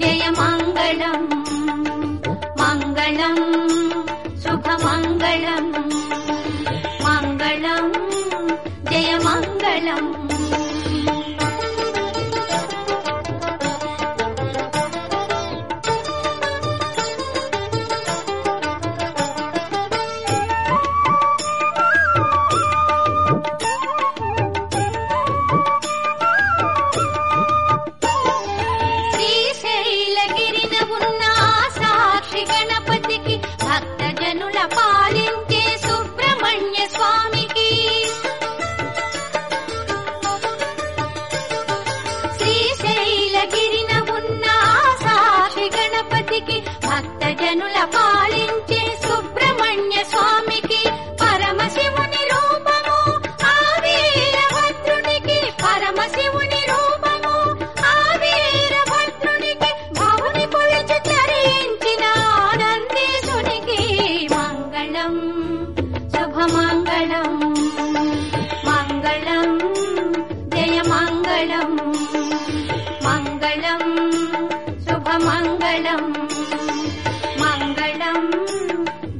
जय मङ्गलम् मङ्गलम् सुखमङ्गलम्। मङ्गलम् जय मङ्गलम् मङ्गलम् शुभमङ्गलम् मङ्गलम्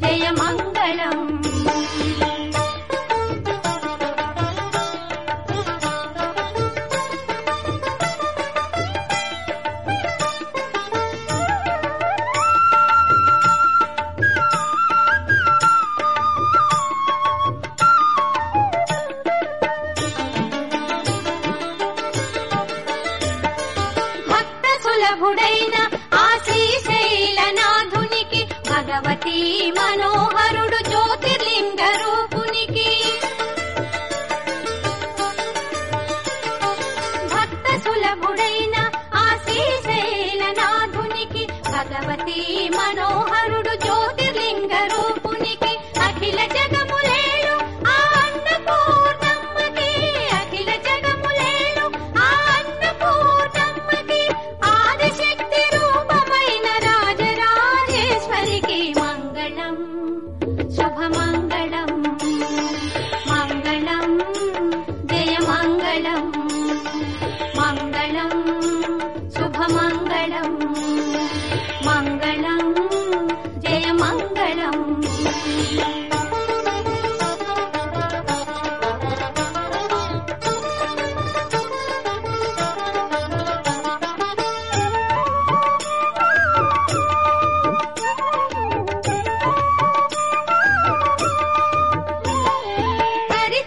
जयमङ्गलम् సులభుడైన ఆ శ్రీశైలనాథునికి భగవతి మనోహరుడు జ్యోతిర్లింగ రూపునికి. భక్త సులభుడైన ఆ శ్రీశైలనాథునికి భగవతి మనోహరుడు జ్యోతిర్లింగ రూపు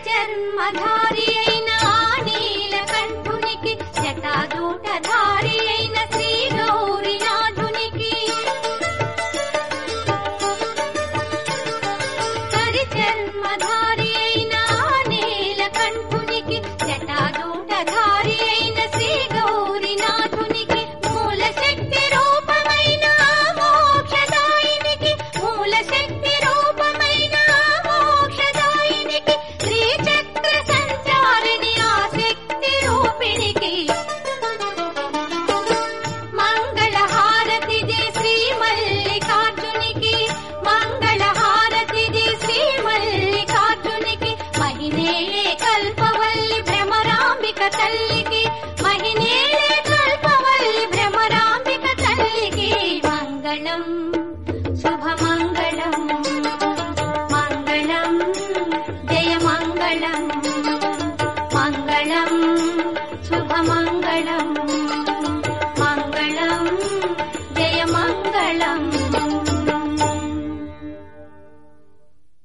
चर्मधारी நன்ன కల్పవల్లి భ్రమరాంబిక తల్లికి మహినేలే కల్పవల్లి భ్రమరాంబిక తల్లికి మంగళం శుభమంగళం మంగళం జయ మంగళం మంగళం శుభమంగళం